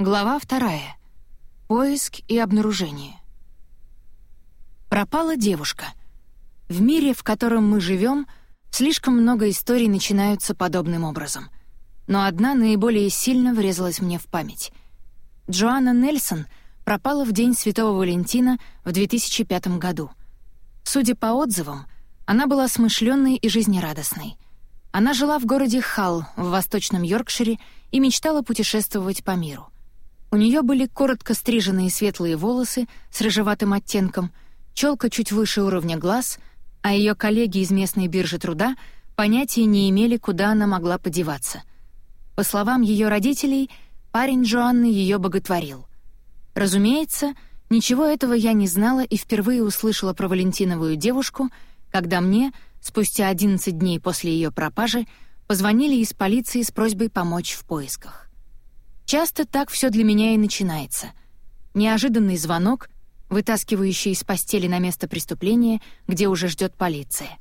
Глава вторая. Поиск и обнаружение. Пропала девушка. В мире, в котором мы живем, слишком много историй начинаются подобным образом. Но одна наиболее сильно врезалась мне в память. Джоанна Нельсон пропала в день Святого Валентина в 2005 году. Судя по отзывам, она была смышленной и жизнерадостной. Она жила в городе Халл в восточном Йоркшире и мечтала путешествовать по миру. У нее были коротко стриженные светлые волосы с рыжеватым оттенком, челка чуть выше уровня глаз, а ее коллеги из местной биржи труда понятия не имели, куда она могла подеваться. По словам ее родителей, парень Джоанны ее боготворил. Разумеется, ничего этого я не знала и впервые услышала про Валентиновую девушку, когда мне, спустя 11 дней после ее пропажи, позвонили из полиции с просьбой помочь в поисках. Часто так все для меня и начинается. Неожиданный звонок, вытаскивающий из постели на место преступления, где уже ждет полиция.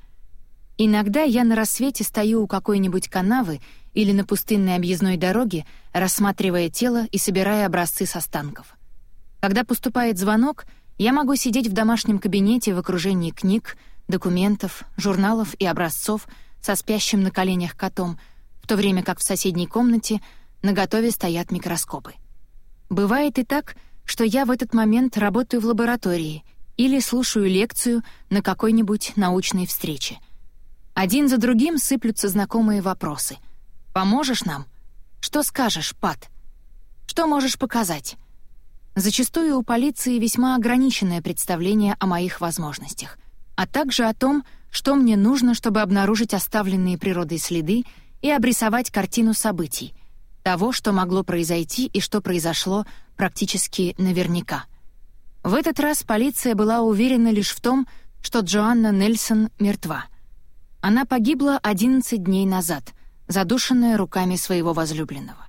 Иногда я на рассвете стою у какой-нибудь канавы или на пустынной объездной дороге, рассматривая тело и собирая образцы с останков. Когда поступает звонок, я могу сидеть в домашнем кабинете в окружении книг, документов, журналов и образцов со спящим на коленях котом, в то время как в соседней комнате — на готове стоят микроскопы. Бывает и так, что я в этот момент работаю в лаборатории или слушаю лекцию на какой-нибудь научной встрече. Один за другим сыплются знакомые вопросы. «Поможешь нам? Что скажешь, Пат? Что можешь показать?» Зачастую у полиции весьма ограниченное представление о моих возможностях, а также о том, что мне нужно, чтобы обнаружить оставленные природой следы и обрисовать картину событий, того, что могло произойти и что произошло практически наверняка. В этот раз полиция была уверена лишь в том, что Джоанна Нельсон мертва. Она погибла 11 дней назад, задушенная руками своего возлюбленного.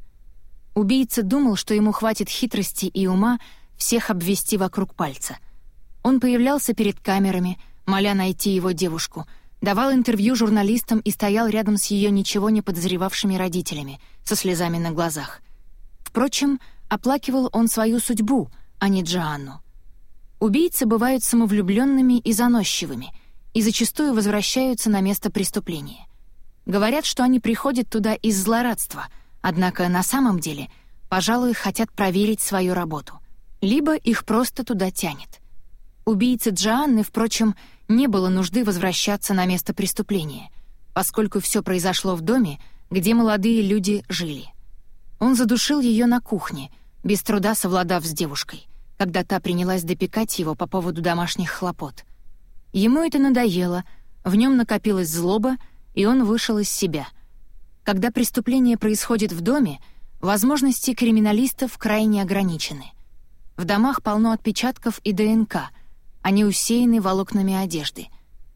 Убийца думал, что ему хватит хитрости и ума всех обвести вокруг пальца. Он появлялся перед камерами, моля найти его девушку — давал интервью журналистам и стоял рядом с ее ничего не подозревавшими родителями, со слезами на глазах. Впрочем, оплакивал он свою судьбу, а не Джоанну. Убийцы бывают самовлюбленными и заносчивыми и зачастую возвращаются на место преступления. Говорят, что они приходят туда из злорадства, однако на самом деле, пожалуй, хотят проверить свою работу. Либо их просто туда тянет. Убийце Джоанны, впрочем, не было нужды возвращаться на место преступления, поскольку все произошло в доме, где молодые люди жили. Он задушил ее на кухне, без труда совладав с девушкой, когда та принялась допекать его по поводу домашних хлопот. Ему это надоело, в нем накопилась злоба, и он вышел из себя. Когда преступление происходит в доме, возможности криминалистов крайне ограничены. В домах полно отпечатков и ДНК — они усеяны волокнами одежды.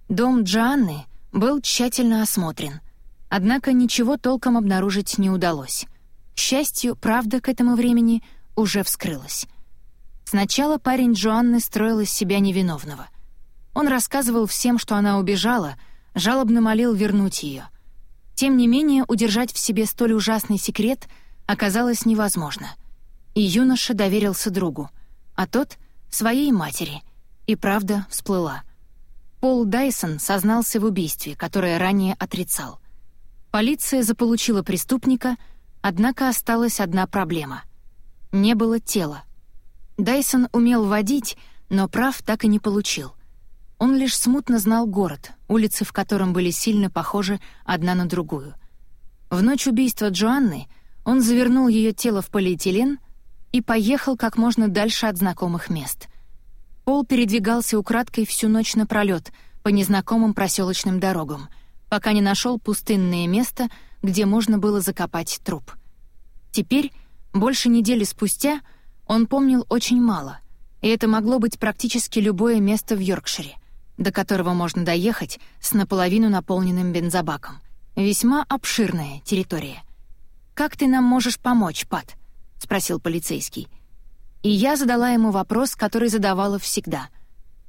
Дом Джанны был тщательно осмотрен, однако ничего толком обнаружить не удалось. К счастью, правда к этому времени уже вскрылась. Сначала парень Джоанны строил из себя невиновного. Он рассказывал всем, что она убежала, жалобно молил вернуть ее. Тем не менее, удержать в себе столь ужасный секрет оказалось невозможно. И юноша доверился другу, а тот — своей матери — и правда всплыла. Пол Дайсон сознался в убийстве, которое ранее отрицал. Полиция заполучила преступника, однако осталась одна проблема. Не было тела. Дайсон умел водить, но прав так и не получил. Он лишь смутно знал город, улицы в котором были сильно похожи одна на другую. В ночь убийства Джоанны он завернул ее тело в полиэтилен и поехал как можно дальше от знакомых мест — Пол передвигался украдкой всю ночь напролёт по незнакомым проселочным дорогам, пока не нашел пустынное место, где можно было закопать труп. Теперь, больше недели спустя, он помнил очень мало, и это могло быть практически любое место в Йоркшире, до которого можно доехать с наполовину наполненным бензобаком. Весьма обширная территория. «Как ты нам можешь помочь, Пат?» — спросил полицейский. — и я задала ему вопрос, который задавала всегда.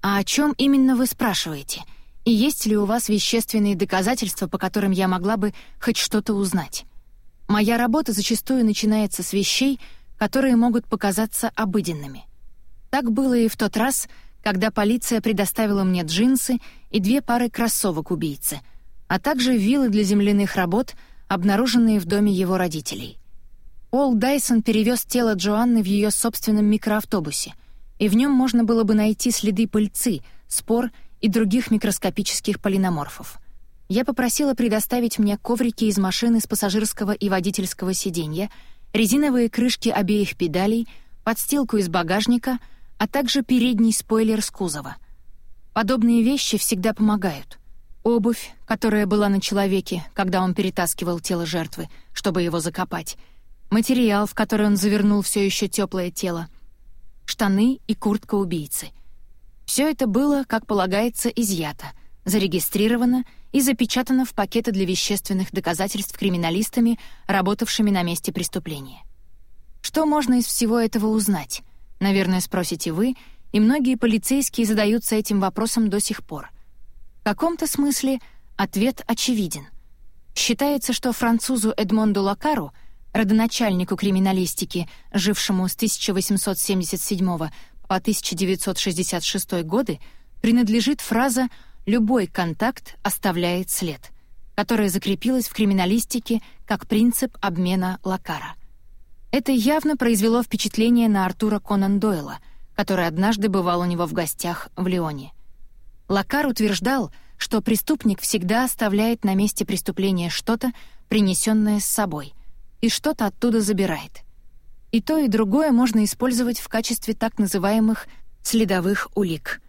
«А о чем именно вы спрашиваете? И есть ли у вас вещественные доказательства, по которым я могла бы хоть что-то узнать?» Моя работа зачастую начинается с вещей, которые могут показаться обыденными. Так было и в тот раз, когда полиция предоставила мне джинсы и две пары кроссовок убийцы, а также вилы для земляных работ, обнаруженные в доме его родителей. Пол Дайсон перевез тело Джоанны в ее собственном микроавтобусе, и в нем можно было бы найти следы пыльцы, спор и других микроскопических полиноморфов. Я попросила предоставить мне коврики из машины с пассажирского и водительского сиденья, резиновые крышки обеих педалей, подстилку из багажника — а также передний спойлер с кузова. Подобные вещи всегда помогают. Обувь, которая была на человеке, когда он перетаскивал тело жертвы, чтобы его закопать, материал, в который он завернул все еще теплое тело, штаны и куртка убийцы. Все это было, как полагается, изъято, зарегистрировано и запечатано в пакеты для вещественных доказательств криминалистами, работавшими на месте преступления. Что можно из всего этого узнать? Наверное, спросите вы, и многие полицейские задаются этим вопросом до сих пор. В каком-то смысле ответ очевиден. Считается, что французу Эдмонду Лакару, родоначальнику криминалистики, жившему с 1877 по 1966 годы, принадлежит фраза «любой контакт оставляет след», которая закрепилась в криминалистике как принцип обмена Лакара — это явно произвело впечатление на Артура Конан Дойла, который однажды бывал у него в гостях в Лионе. Лакар утверждал, что преступник всегда оставляет на месте преступления что-то, принесенное с собой, и что-то оттуда забирает. И то, и другое можно использовать в качестве так называемых следовых улик.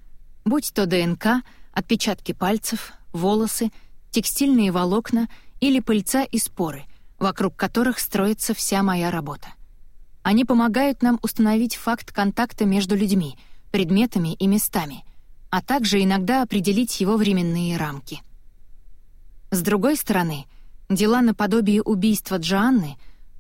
Будь то ДНК, отпечатки пальцев, волосы, текстильные волокна или пыльца и споры — вокруг которых строится вся моя работа. Они помогают нам установить факт контакта между людьми, предметами и местами, а также иногда определить его временные рамки. С другой стороны, дела наподобие убийства Джоанны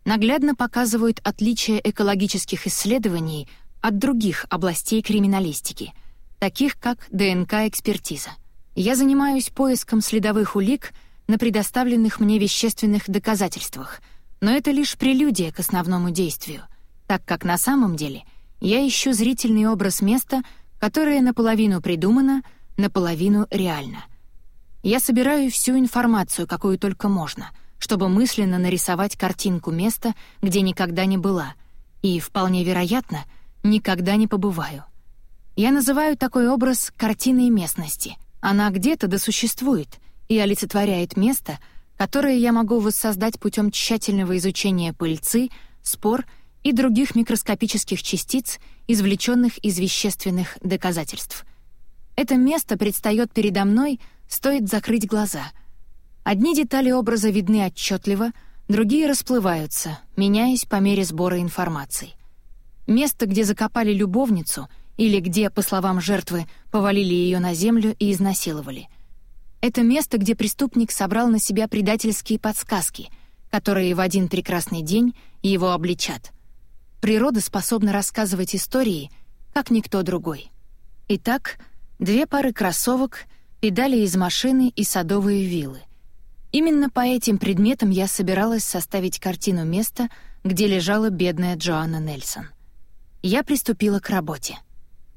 наглядно показывают отличия экологических исследований от других областей криминалистики, таких как ДНК-экспертиза. Я занимаюсь поиском следовых улик — на предоставленных мне вещественных доказательствах, но это лишь прелюдия к основному действию, так как на самом деле я ищу зрительный образ места, которое наполовину придумано, наполовину реально. Я собираю всю информацию, какую только можно, чтобы мысленно нарисовать картинку места, где никогда не была, и, вполне вероятно, никогда не побываю. Я называю такой образ «картиной местности». Она где-то досуществует — и олицетворяет место, которое я могу воссоздать путем тщательного изучения пыльцы, спор и других микроскопических частиц, извлеченных из вещественных доказательств. Это место предстает передо мной, стоит закрыть глаза. Одни детали образа видны отчетливо, другие расплываются, меняясь по мере сбора информации. Место, где закопали любовницу, или где, по словам жертвы, повалили ее на землю и изнасиловали — это место, где преступник собрал на себя предательские подсказки, которые в один прекрасный день его обличат. Природа способна рассказывать истории, как никто другой. Итак, две пары кроссовок, педали из машины и садовые вилы. Именно по этим предметам я собиралась составить картину места, где лежала бедная Джоанна Нельсон. Я приступила к работе.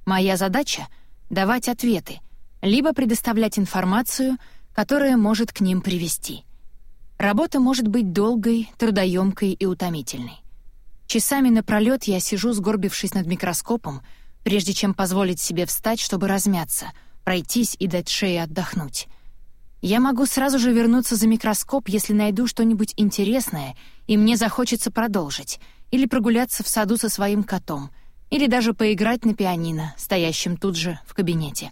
Моя задача — давать ответы — либо предоставлять информацию, которая может к ним привести. Работа может быть долгой, трудоемкой и утомительной. Часами напролёт я сижу, сгорбившись над микроскопом, прежде чем позволить себе встать, чтобы размяться, пройтись и дать шее отдохнуть. Я могу сразу же вернуться за микроскоп, если найду что-нибудь интересное, и мне захочется продолжить, или прогуляться в саду со своим котом, или даже поиграть на пианино, стоящем тут же в кабинете.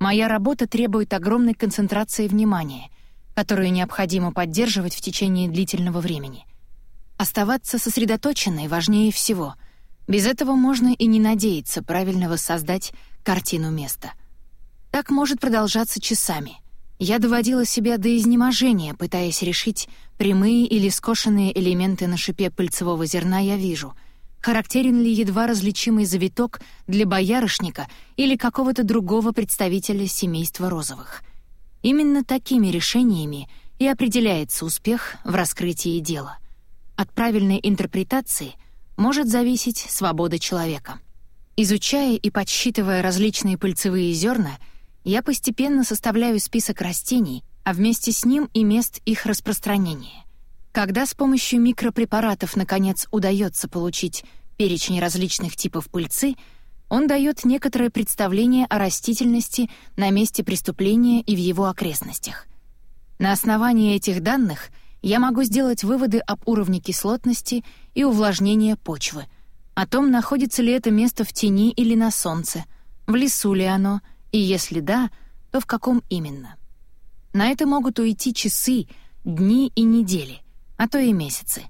Моя работа требует огромной концентрации внимания, которую необходимо поддерживать в течение длительного времени. Оставаться сосредоточенной важнее всего. Без этого можно и не надеяться правильно воссоздать картину места. Так может продолжаться часами. Я доводила себя до изнеможения, пытаясь решить, прямые или скошенные элементы на шипе пыльцевого зерна я вижу — характерен ли едва различимый завиток для боярышника или какого-то другого представителя семейства розовых. Именно такими решениями и определяется успех в раскрытии дела. От правильной интерпретации может зависеть свобода человека. Изучая и подсчитывая различные пыльцевые зерна, я постепенно составляю список растений, а вместе с ним и мест их распространения. Когда с помощью микропрепаратов наконец удается получить перечень различных типов пыльцы, он дает некоторое представление о растительности на месте преступления и в его окрестностях. На основании этих данных я могу сделать выводы об уровне кислотности и увлажнения почвы, о том, находится ли это место в тени или на солнце, в лесу ли оно, и если да, то в каком именно. На это могут уйти часы, дни и недели, а то и месяцы.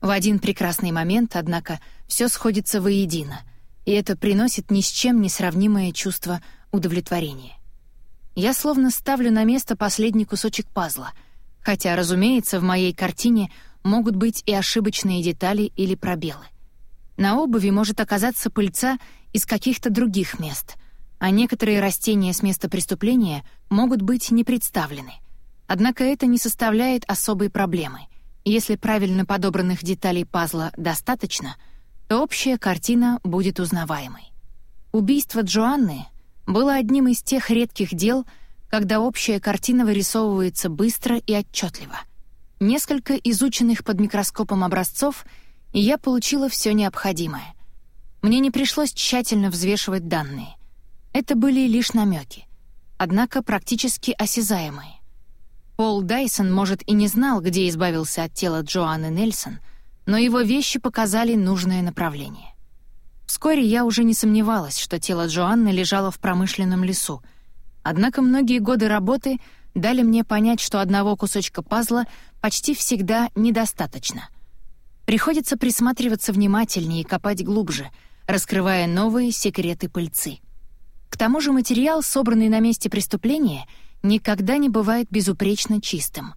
В один прекрасный момент, однако, все сходится воедино, и это приносит ни с чем не сравнимое чувство удовлетворения. Я словно ставлю на место последний кусочек пазла, хотя, разумеется, в моей картине могут быть и ошибочные детали или пробелы. На обуви может оказаться пыльца из каких-то других мест, а некоторые растения с места преступления могут быть не представлены. Однако это не составляет особой проблемы. Если правильно подобранных деталей пазла достаточно, то общая картина будет узнаваемой. Убийство Джоанны было одним из тех редких дел, когда общая картина вырисовывается быстро и отчетливо. Несколько изученных под микроскопом образцов, и я получила все необходимое. Мне не пришлось тщательно взвешивать данные. Это были лишь намеки, однако практически осязаемые. Пол Дайсон, может, и не знал, где избавился от тела Джоанны Нельсон, но его вещи показали нужное направление. Вскоре я уже не сомневалась, что тело Джоанны лежало в промышленном лесу. Однако многие годы работы дали мне понять, что одного кусочка пазла почти всегда недостаточно. Приходится присматриваться внимательнее и копать глубже, раскрывая новые секреты пыльцы. К тому же материал, собранный на месте преступления, никогда не бывает безупречно чистым.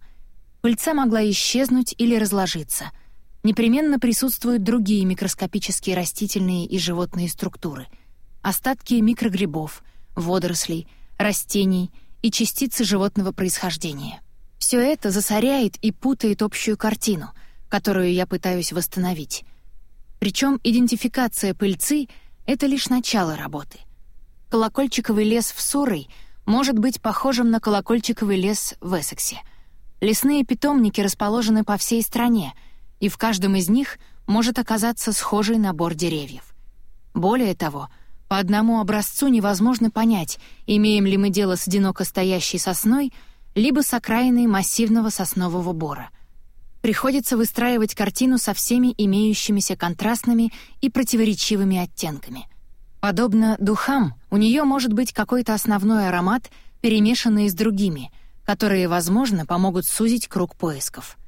Пыльца могла исчезнуть или разложиться — непременно присутствуют другие микроскопические растительные и животные структуры, остатки микрогрибов, водорослей, растений и частицы животного происхождения. Все это засоряет и путает общую картину, которую я пытаюсь восстановить. Причем идентификация пыльцы — это лишь начало работы. Колокольчиковый лес в Сурой может быть похожим на колокольчиковый лес в Эссексе. Лесные питомники расположены по всей стране — и в каждом из них может оказаться схожий набор деревьев. Более того, по одному образцу невозможно понять, имеем ли мы дело с одиноко стоящей сосной, либо с окраиной массивного соснового бора. Приходится выстраивать картину со всеми имеющимися контрастными и противоречивыми оттенками. Подобно духам, у нее может быть какой-то основной аромат, перемешанный с другими, которые, возможно, помогут сузить круг поисков.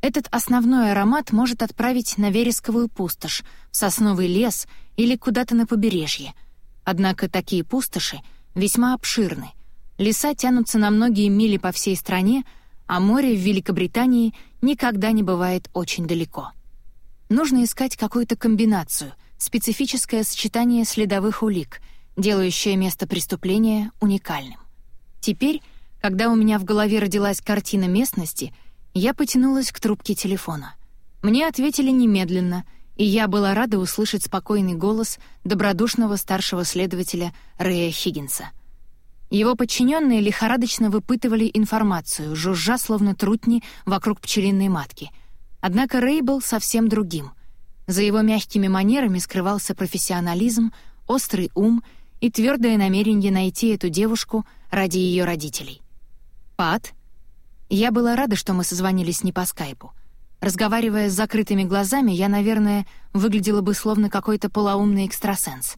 Этот основной аромат может отправить на вересковую пустошь, в сосновый лес или куда-то на побережье. Однако такие пустоши весьма обширны. Леса тянутся на многие мили по всей стране, а море в Великобритании никогда не бывает очень далеко. Нужно искать какую-то комбинацию, специфическое сочетание следовых улик, делающее место преступления уникальным. Теперь, когда у меня в голове родилась картина местности — я потянулась к трубке телефона. Мне ответили немедленно, и я была рада услышать спокойный голос добродушного старшего следователя Рэя Хиггинса. Его подчиненные лихорадочно выпытывали информацию, жужжа словно трутни вокруг пчелиной матки. Однако Рэй был совсем другим. За его мягкими манерами скрывался профессионализм, острый ум и твердое намерение найти эту девушку ради ее родителей. Пат, я была рада, что мы созвонились не по скайпу. Разговаривая с закрытыми глазами, я, наверное, выглядела бы словно какой-то полоумный экстрасенс.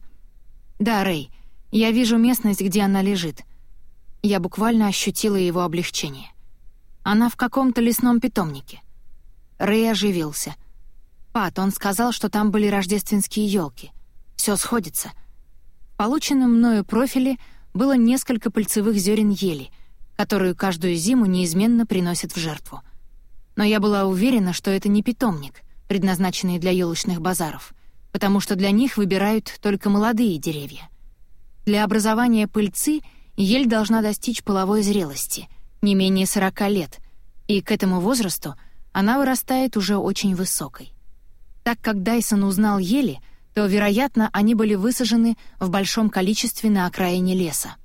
«Да, Рэй, я вижу местность, где она лежит». Я буквально ощутила его облегчение. «Она в каком-то лесном питомнике». Рэй оживился. «Пат, он сказал, что там были рождественские елки. Все сходится». В полученном мною профиле было несколько пыльцевых зерен ели — которую каждую зиму неизменно приносят в жертву. Но я была уверена, что это не питомник, предназначенный для елочных базаров, потому что для них выбирают только молодые деревья. Для образования пыльцы ель должна достичь половой зрелости, не менее 40 лет, и к этому возрасту она вырастает уже очень высокой. Так как Дайсон узнал ели, то, вероятно, они были высажены в большом количестве на окраине леса.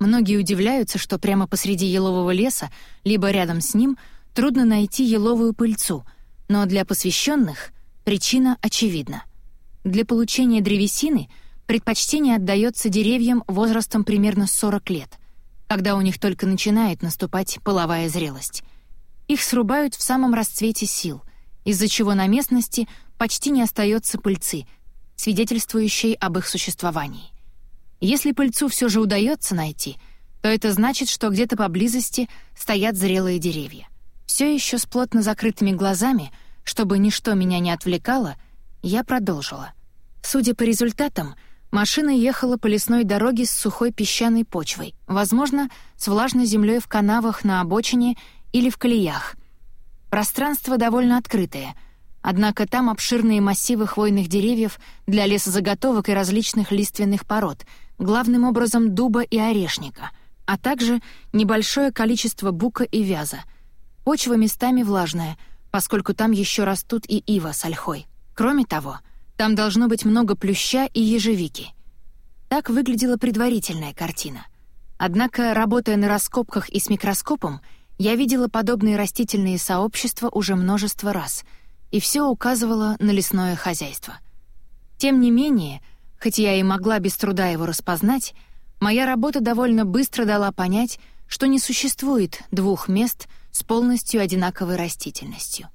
Многие удивляются, что прямо посреди елового леса, либо рядом с ним, трудно найти еловую пыльцу, но для посвященных причина очевидна. Для получения древесины предпочтение отдается деревьям возрастом примерно 40 лет, когда у них только начинает наступать половая зрелость. Их срубают в самом расцвете сил, из-за чего на местности почти не остается пыльцы, свидетельствующей об их существовании. Если пыльцу все же удается найти, то это значит, что где-то поблизости стоят зрелые деревья. Все еще с плотно закрытыми глазами, чтобы ничто меня не отвлекало, я продолжила. Судя по результатам, машина ехала по лесной дороге с сухой песчаной почвой, возможно, с влажной землей в канавах на обочине или в колеях. Пространство довольно открытое — Однако там обширные массивы хвойных деревьев для лесозаготовок и различных лиственных пород, главным образом дуба и орешника, а также небольшое количество бука и вяза. Почва местами влажная, поскольку там еще растут и ива с ольхой. Кроме того, там должно быть много плюща и ежевики. Так выглядела предварительная картина. Однако, работая на раскопках и с микроскопом, я видела подобные растительные сообщества уже множество раз, и все указывало на лесное хозяйство. Тем не менее, Хоть я и могла без труда его распознать, моя работа довольно быстро дала понять, что не существует двух мест с полностью одинаковой растительностью.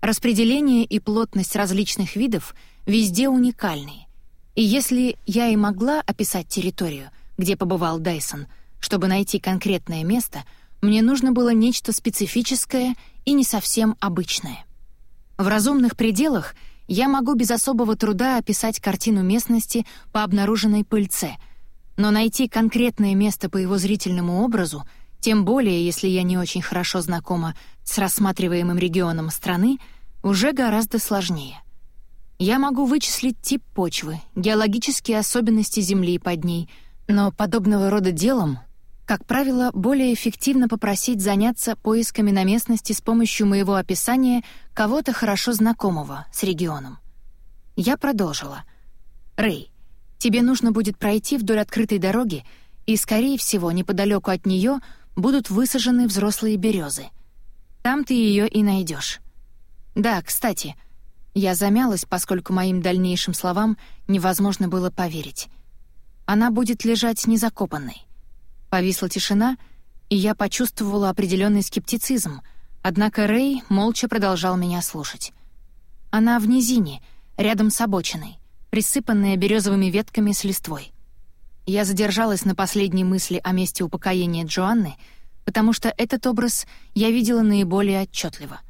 Распределение и плотность различных видов везде уникальные. И если я и могла описать территорию, где побывал Дайсон, чтобы найти конкретное место, мне нужно было нечто специфическое и не совсем обычное. В разумных пределах — я могу без особого труда описать картину местности по обнаруженной пыльце, но найти конкретное место по его зрительному образу, тем более если я не очень хорошо знакома с рассматриваемым регионом страны, уже гораздо сложнее. Я могу вычислить тип почвы, геологические особенности земли под ней, но подобного рода делом как правило, более эффективно попросить заняться поисками на местности с помощью моего описания кого-то хорошо знакомого с регионом. Я продолжила. «Рэй, тебе нужно будет пройти вдоль открытой дороги, и, скорее всего, неподалеку от нее будут высажены взрослые березы. Там ты ее и найдешь. Да, кстати, я замялась, поскольку моим дальнейшим словам невозможно было поверить. Она будет лежать незакопанной. Повисла тишина, и я почувствовала определенный скептицизм, однако Рэй молча продолжал меня слушать. Она в низине, рядом с обочиной, присыпанная березовыми ветками с листвой. Я задержалась на последней мысли о месте упокоения Джоанны, потому что этот образ я видела наиболее отчетливо.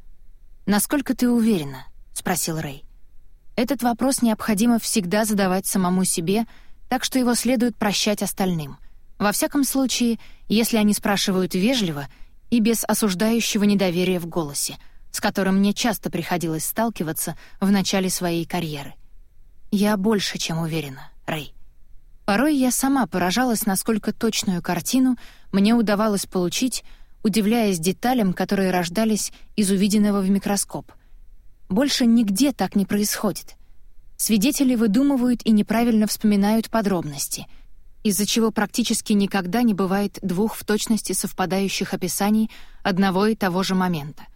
«Насколько ты уверена?» — спросил Рэй. Этот вопрос необходимо всегда задавать самому себе, так что его следует прощать остальным — во всяком случае, если они спрашивают вежливо и без осуждающего недоверия в голосе, с которым мне часто приходилось сталкиваться в начале своей карьеры. Я больше чем уверена, Рэй. Порой я сама поражалась, насколько точную картину мне удавалось получить, удивляясь деталям, которые рождались из увиденного в микроскоп. Больше нигде так не происходит. Свидетели выдумывают и неправильно вспоминают подробности — из-за чего практически никогда не бывает двух в точности совпадающих описаний одного и того же момента.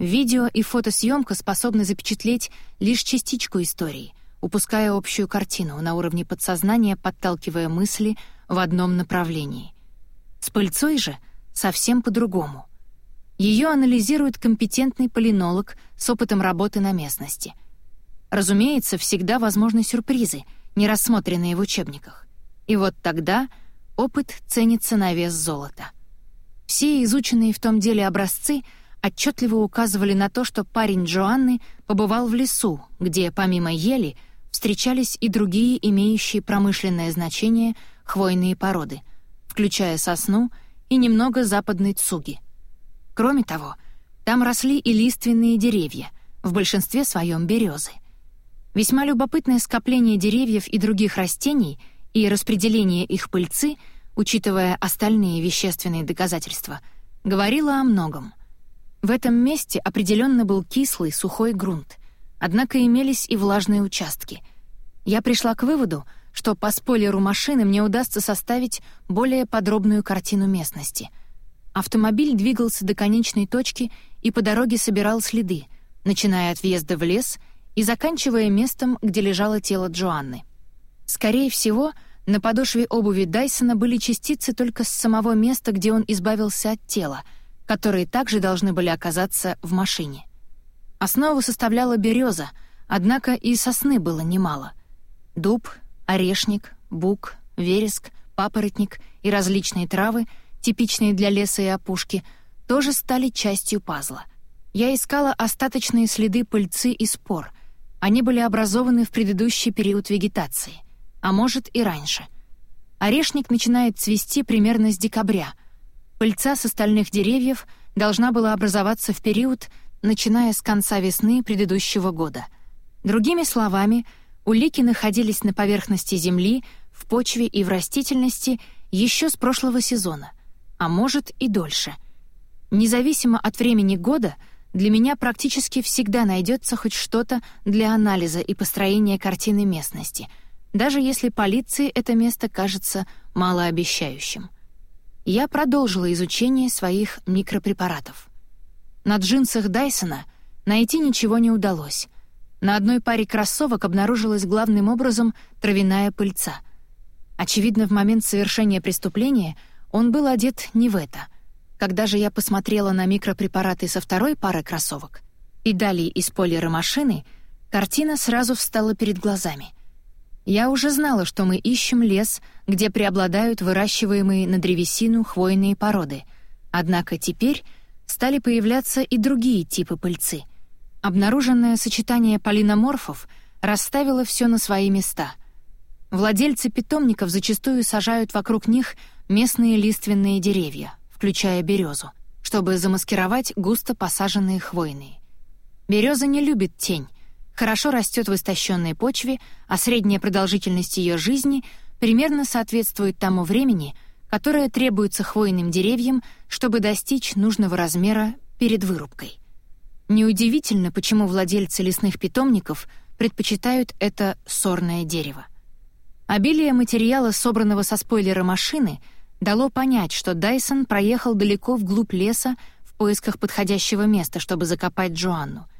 Видео и фотосъемка способны запечатлеть лишь частичку истории, упуская общую картину на уровне подсознания, подталкивая мысли в одном направлении. С пыльцой же совсем по-другому. Ее анализирует компетентный полинолог с опытом работы на местности. Разумеется, всегда возможны сюрпризы, не рассмотренные в учебниках. И вот тогда опыт ценится на вес золота. Все изученные в том деле образцы отчетливо указывали на то, что парень Джоанны побывал в лесу, где, помимо ели, встречались и другие имеющие промышленное значение хвойные породы, включая сосну и немного западной цуги. Кроме того, там росли и лиственные деревья, в большинстве своем березы. Весьма любопытное скопление деревьев и других растений — и распределение их пыльцы, учитывая остальные вещественные доказательства, говорило о многом. В этом месте определенно был кислый, сухой грунт. однако имелись и влажные участки. Я пришла к выводу, что по спойлеру машины мне удастся составить более подробную картину местности. Автомобиль двигался до конечной точки и по дороге собирал следы, начиная от въезда в лес и заканчивая местом, где лежало тело Джоанны. Скорее всего, на подошве обуви Дайсона были частицы только с самого места, где он избавился от тела, которые также должны были оказаться в машине. Основу составляла береза, однако и сосны было немало. Дуб, орешник, бук, вереск, папоротник и различные травы, типичные для леса и опушки, тоже стали частью пазла. Я искала остаточные следы пыльцы и спор. Они были образованы в предыдущий период вегетации а может и раньше. Орешник начинает цвести примерно с декабря. Пыльца с остальных деревьев должна была образоваться в период, начиная с конца весны предыдущего года. Другими словами, улики находились на поверхности земли, в почве и в растительности еще с прошлого сезона, а может и дольше. Независимо от времени года, для меня практически всегда найдется хоть что-то для анализа и построения картины местности — даже если полиции это место кажется малообещающим. Я продолжила изучение своих микропрепаратов. На джинсах Дайсона найти ничего не удалось. На одной паре кроссовок обнаружилась главным образом травяная пыльца. Очевидно, в момент совершения преступления он был одет не в это. Когда же я посмотрела на микропрепараты со второй пары кроссовок и далее из спойлера машины, картина сразу встала перед глазами — я уже знала, что мы ищем лес, где преобладают выращиваемые на древесину хвойные породы. Однако теперь стали появляться и другие типы пыльцы. Обнаруженное сочетание полиноморфов расставило все на свои места. Владельцы питомников зачастую сажают вокруг них местные лиственные деревья, включая березу, чтобы замаскировать густо посаженные хвойные. Береза не любит тень, хорошо растет в истощенной почве, а средняя продолжительность ее жизни примерно соответствует тому времени, которое требуется хвойным деревьям, чтобы достичь нужного размера перед вырубкой. Неудивительно, почему владельцы лесных питомников предпочитают это сорное дерево. Обилие материала, собранного со спойлера машины, дало понять, что Дайсон проехал далеко вглубь леса в поисках подходящего места, чтобы закопать Джоанну —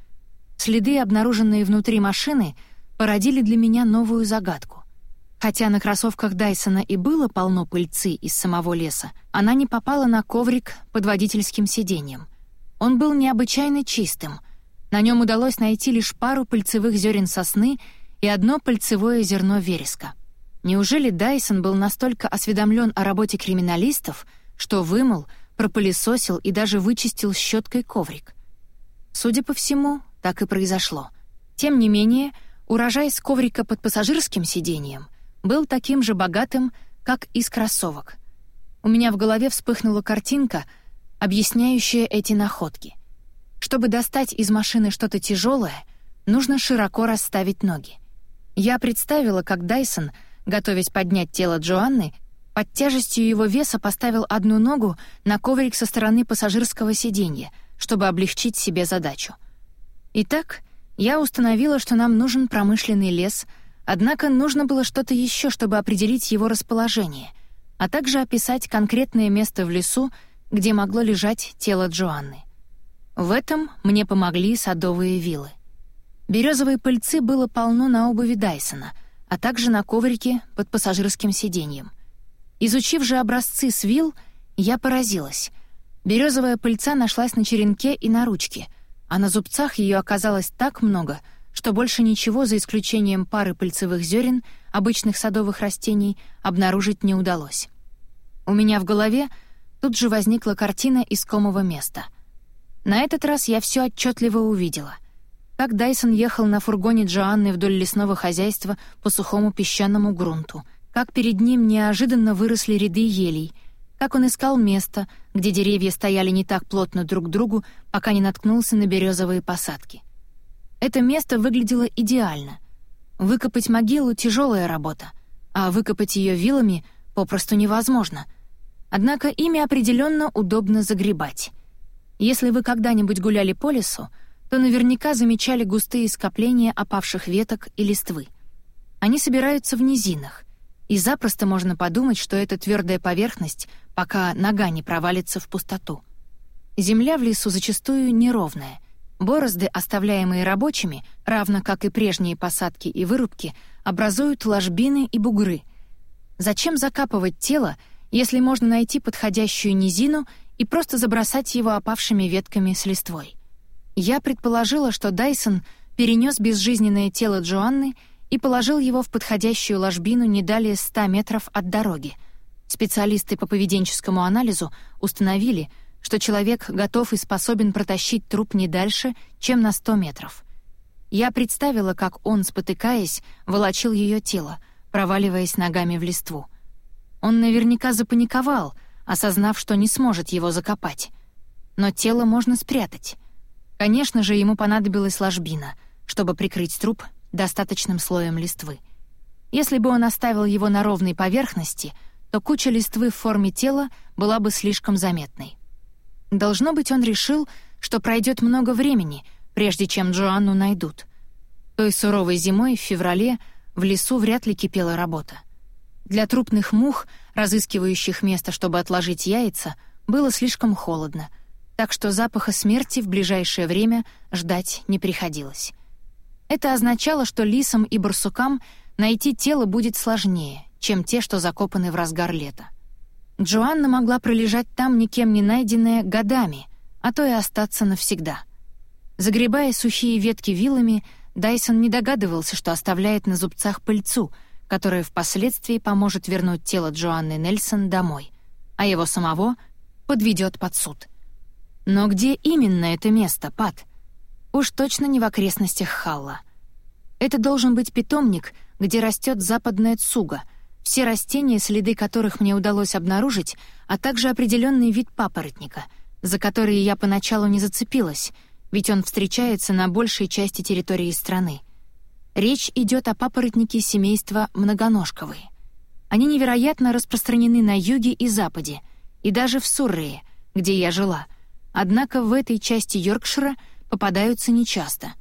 Следы, обнаруженные внутри машины, породили для меня новую загадку. Хотя на кроссовках Дайсона и было полно пыльцы из самого леса, она не попала на коврик под водительским сиденьем. Он был необычайно чистым. На нем удалось найти лишь пару пыльцевых зерен сосны и одно пыльцевое зерно вереска. Неужели Дайсон был настолько осведомлен о работе криминалистов, что вымыл, пропылесосил и даже вычистил щеткой коврик? Судя по всему, так и произошло. Тем не менее, урожай с коврика под пассажирским сиденьем был таким же богатым, как из кроссовок. У меня в голове вспыхнула картинка, объясняющая эти находки. Чтобы достать из машины что-то тяжелое, нужно широко расставить ноги. Я представила, как Дайсон, готовясь поднять тело Джоанны, под тяжестью его веса поставил одну ногу на коврик со стороны пассажирского сиденья, чтобы облегчить себе задачу — Итак, я установила, что нам нужен промышленный лес, однако нужно было что-то еще, чтобы определить его расположение, а также описать конкретное место в лесу, где могло лежать тело Джоанны. В этом мне помогли садовые вилы. Березовой пыльцы было полно на обуви Дайсона, а также на коврике под пассажирским сиденьем. Изучив же образцы с вил, я поразилась. Березовая пыльца нашлась на черенке и на ручке — а на зубцах ее оказалось так много, что больше ничего, за исключением пары пыльцевых зерен обычных садовых растений, обнаружить не удалось. У меня в голове тут же возникла картина искомого места. На этот раз я все отчетливо увидела. Как Дайсон ехал на фургоне Джоанны вдоль лесного хозяйства по сухому песчаному грунту, как перед ним неожиданно выросли ряды елей — как он искал место, где деревья стояли не так плотно друг к другу, пока не наткнулся на березовые посадки. Это место выглядело идеально. Выкопать могилу — тяжелая работа, а выкопать ее вилами попросту невозможно. Однако ими определенно удобно загребать. Если вы когда-нибудь гуляли по лесу, то наверняка замечали густые скопления опавших веток и листвы. Они собираются в низинах, и запросто можно подумать, что это твердая поверхность, пока нога не провалится в пустоту. Земля в лесу зачастую неровная. Борозды, оставляемые рабочими, равно как и прежние посадки и вырубки, образуют ложбины и бугры. Зачем закапывать тело, если можно найти подходящую низину и просто забросать его опавшими ветками с листвой? Я предположила, что Дайсон перенес безжизненное тело Джоанны и положил его в подходящую ложбину не далее 100 метров от дороги. Специалисты по поведенческому анализу установили, что человек готов и способен протащить труп не дальше, чем на 100 метров. Я представила, как он, спотыкаясь, волочил ее тело, проваливаясь ногами в листву. Он наверняка запаниковал, осознав, что не сможет его закопать. Но тело можно спрятать. Конечно же, ему понадобилась ложбина, чтобы прикрыть труп достаточным слоем листвы. Если бы он оставил его на ровной поверхности, то куча листвы в форме тела была бы слишком заметной. Должно быть, он решил, что пройдет много времени, прежде чем Джоанну найдут. Той суровой зимой в феврале в лесу вряд ли кипела работа. Для трупных мух, разыскивающих место, чтобы отложить яйца, было слишком холодно, так что запаха смерти в ближайшее время ждать не приходилось. Это означало, что лисам и барсукам найти тело будет сложнее, чем те, что закопаны в разгар лета. Джоанна могла пролежать там никем не найденная годами, а то и остаться навсегда. Загребая сухие ветки вилами, Дайсон не догадывался, что оставляет на зубцах пыльцу, которая впоследствии поможет вернуть тело Джоанны Нельсон домой, а его самого подведет под суд. Но где именно это место, Пат? Уж точно не в окрестностях Халла. Это должен быть питомник, где растет западная цуга, все растения, следы которых мне удалось обнаружить, а также определенный вид папоротника, за который я поначалу не зацепилась, ведь он встречается на большей части территории страны. Речь идет о папоротнике семейства многоножковые. Они невероятно распространены на юге и западе, и даже в Суррее, где я жила. Однако в этой части Йоркшира — попадаются нечасто.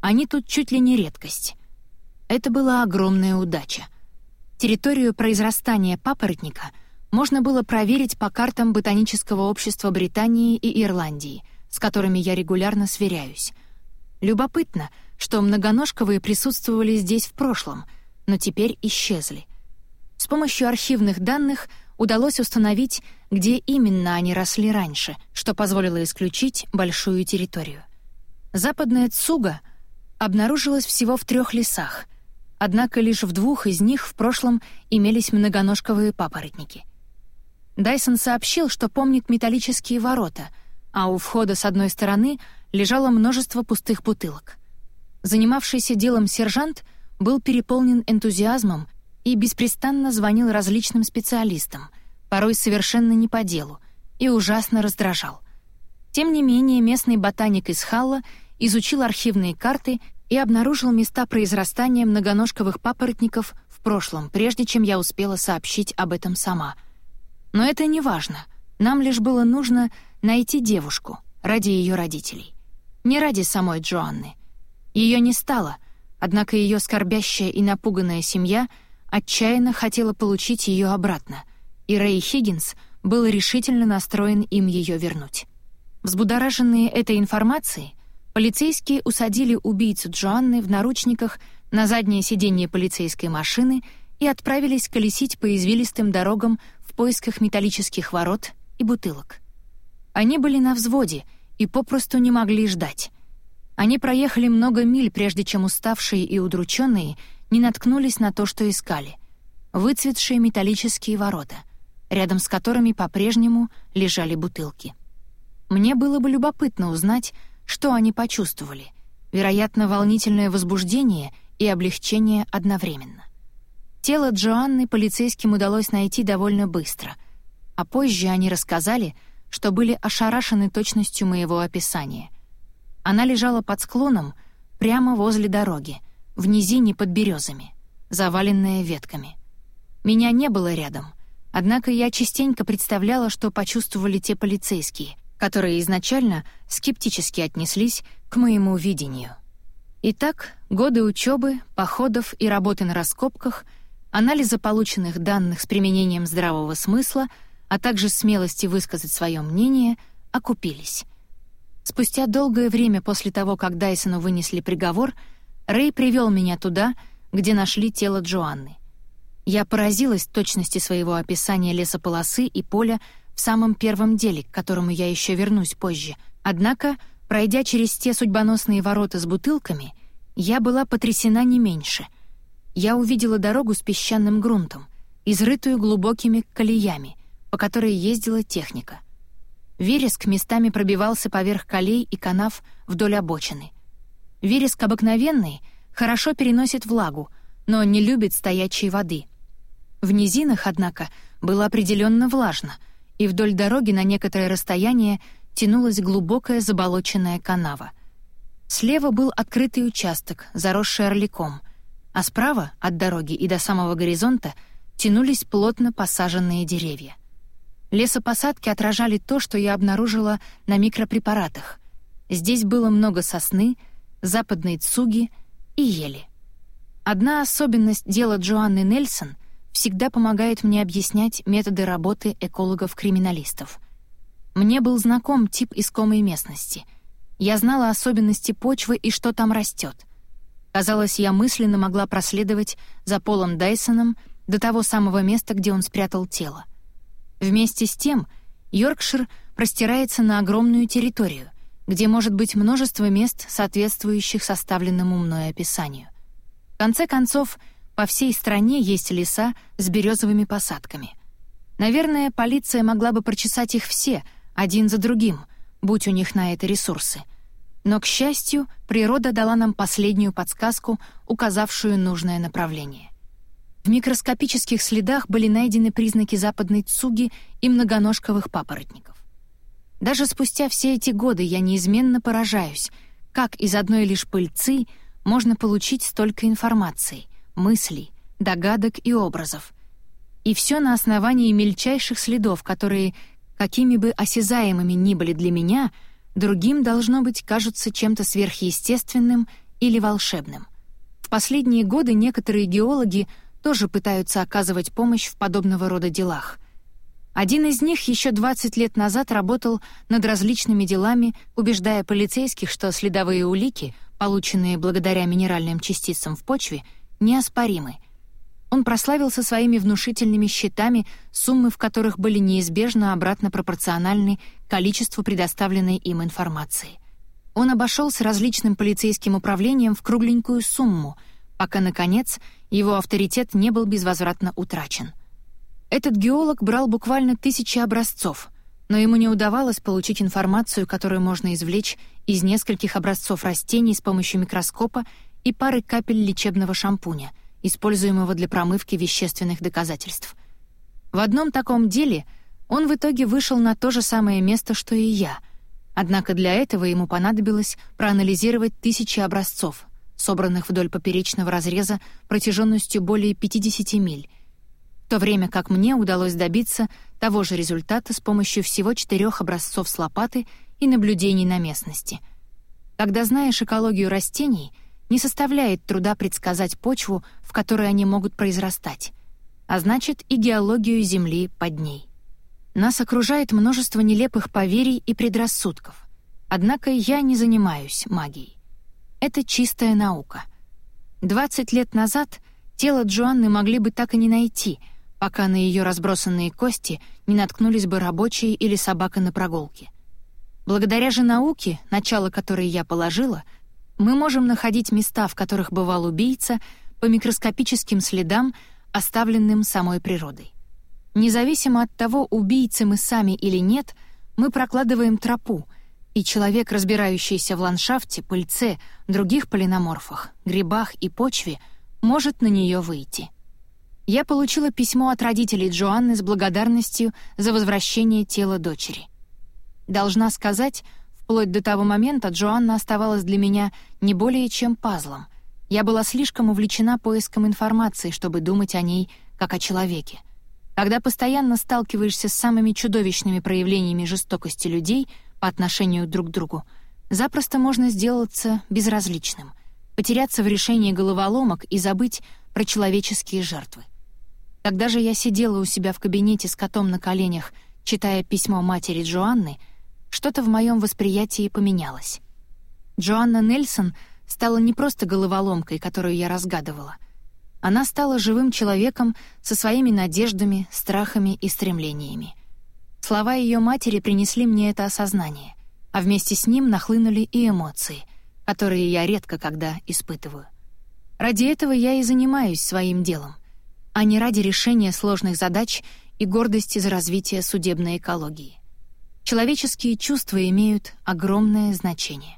Они тут чуть ли не редкость. Это была огромная удача. Территорию произрастания папоротника можно было проверить по картам Ботанического общества Британии и Ирландии, с которыми я регулярно сверяюсь. Любопытно, что многоножковые присутствовали здесь в прошлом, но теперь исчезли. С помощью архивных данных удалось установить, где именно они росли раньше, что позволило исключить большую территорию. Западная Цуга обнаружилась всего в трех лесах, однако лишь в двух из них в прошлом имелись многоножковые папоротники. Дайсон сообщил, что помнит металлические ворота, а у входа с одной стороны лежало множество пустых бутылок. Занимавшийся делом сержант был переполнен энтузиазмом и беспрестанно звонил различным специалистам, порой совершенно не по делу, и ужасно раздражал. Тем не менее, местный ботаник из Халла изучил архивные карты и обнаружил места произрастания многоножковых папоротников в прошлом, прежде чем я успела сообщить об этом сама. Но это не важно. Нам лишь было нужно найти девушку ради ее родителей. Не ради самой Джоанны. Ее не стало, однако ее скорбящая и напуганная семья отчаянно хотела получить ее обратно, и Рэй Хиггинс был решительно настроен им ее вернуть. Взбудораженные этой информацией, Полицейские усадили убийцу Джоанны в наручниках на заднее сиденье полицейской машины и отправились колесить по извилистым дорогам в поисках металлических ворот и бутылок. Они были на взводе и попросту не могли ждать. Они проехали много миль, прежде чем уставшие и удрученные не наткнулись на то, что искали — выцветшие металлические ворота, рядом с которыми по-прежнему лежали бутылки. Мне было бы любопытно узнать, что они почувствовали? Вероятно, волнительное возбуждение и облегчение одновременно. Тело Джоанны полицейским удалось найти довольно быстро, а позже они рассказали, что были ошарашены точностью моего описания. Она лежала под склоном прямо возле дороги, в низине под березами, заваленная ветками. Меня не было рядом, однако я частенько представляла, что почувствовали те полицейские, которые изначально скептически отнеслись к моему видению. Итак, годы учебы, походов и работы на раскопках, анализа полученных данных с применением здравого смысла, а также смелости высказать свое мнение, окупились. Спустя долгое время после того, как Дайсону вынесли приговор, Рэй привел меня туда, где нашли тело Джоанны. Я поразилась точности своего описания лесополосы и поля в самом первом деле, к которому я еще вернусь позже. Однако Пройдя через те судьбоносные ворота с бутылками, я была потрясена не меньше. Я увидела дорогу с песчаным грунтом, изрытую глубокими колеями, по которой ездила техника. Вереск местами пробивался поверх колей и канав вдоль обочины. Вереск обыкновенный хорошо переносит влагу, но не любит стоячей воды. В низинах, однако, было определенно влажно, и вдоль дороги на некоторое расстояние тянулась глубокая заболоченная канава. Слева был открытый участок, заросший орликом, а справа, от дороги и до самого горизонта, тянулись плотно посаженные деревья. Лесопосадки отражали то, что я обнаружила на микропрепаратах. Здесь было много сосны, западной цуги и ели. Одна особенность дела Джоанны Нельсон всегда помогает мне объяснять методы работы экологов-криминалистов — мне был знаком тип искомой местности. Я знала особенности почвы и что там растет. Казалось, я мысленно могла проследовать за Полом Дайсоном до того самого места, где он спрятал тело. Вместе с тем, Йоркшир простирается на огромную территорию, где может быть множество мест, соответствующих составленному мной описанию. В конце концов, по всей стране есть леса с березовыми посадками. Наверное, полиция могла бы прочесать их все — один за другим, будь у них на это ресурсы. Но, к счастью, природа дала нам последнюю подсказку, указавшую нужное направление. В микроскопических следах были найдены признаки западной цуги и многоножковых папоротников. Даже спустя все эти годы я неизменно поражаюсь, как из одной лишь пыльцы можно получить столько информации, мыслей, догадок и образов. И все на основании мельчайших следов, которые какими бы осязаемыми ни были для меня, другим, должно быть, кажутся чем-то сверхъестественным или волшебным. В последние годы некоторые геологи тоже пытаются оказывать помощь в подобного рода делах. Один из них еще 20 лет назад работал над различными делами, убеждая полицейских, что следовые улики, полученные благодаря минеральным частицам в почве, неоспоримы — он прославился своими внушительными счетами, суммы в которых были неизбежно обратно пропорциональны количеству предоставленной им информации. Он обошел с различным полицейским управлением в кругленькую сумму, пока, наконец, его авторитет не был безвозвратно утрачен. Этот геолог брал буквально тысячи образцов, но ему не удавалось получить информацию, которую можно извлечь из нескольких образцов растений с помощью микроскопа и пары капель лечебного шампуня — используемого для промывки вещественных доказательств. В одном таком деле он в итоге вышел на то же самое место, что и я, однако для этого ему понадобилось проанализировать тысячи образцов, собранных вдоль поперечного разреза протяженностью более 50 миль, в то время как мне удалось добиться того же результата с помощью всего четырех образцов с лопаты и наблюдений на местности. Когда знаешь экологию растений — не составляет труда предсказать почву, в которой они могут произрастать, а значит и геологию Земли под ней. Нас окружает множество нелепых поверий и предрассудков. Однако я не занимаюсь магией. Это чистая наука. 20 лет назад тело Джоанны могли бы так и не найти, пока на ее разбросанные кости не наткнулись бы рабочие или собака на прогулке. Благодаря же науке, начало которой я положила — мы можем находить места, в которых бывал убийца, по микроскопическим следам, оставленным самой природой. Независимо от того, убийцы мы сами или нет, мы прокладываем тропу, и человек, разбирающийся в ландшафте, пыльце, других полиноморфах, грибах и почве, может на нее выйти. Я получила письмо от родителей Джоанны с благодарностью за возвращение тела дочери. Должна сказать, Вплоть до того момента Джоанна оставалась для меня не более чем пазлом. Я была слишком увлечена поиском информации, чтобы думать о ней как о человеке. Когда постоянно сталкиваешься с самыми чудовищными проявлениями жестокости людей, по отношению друг к другу, запросто можно сделаться безразличным, потеряться в решении головоломок и забыть про человеческие жертвы. Когда же я сидела у себя в кабинете с котом на коленях, читая письмо матери Джоанны, что-то в моем восприятии поменялось. Джоанна Нельсон стала не просто головоломкой, которую я разгадывала. Она стала живым человеком со своими надеждами, страхами и стремлениями. Слова ее матери принесли мне это осознание, а вместе с ним нахлынули и эмоции, которые я редко когда испытываю. Ради этого я и занимаюсь своим делом — а не ради решения сложных задач и гордости за развитие судебной экологии. Человеческие чувства имеют огромное значение.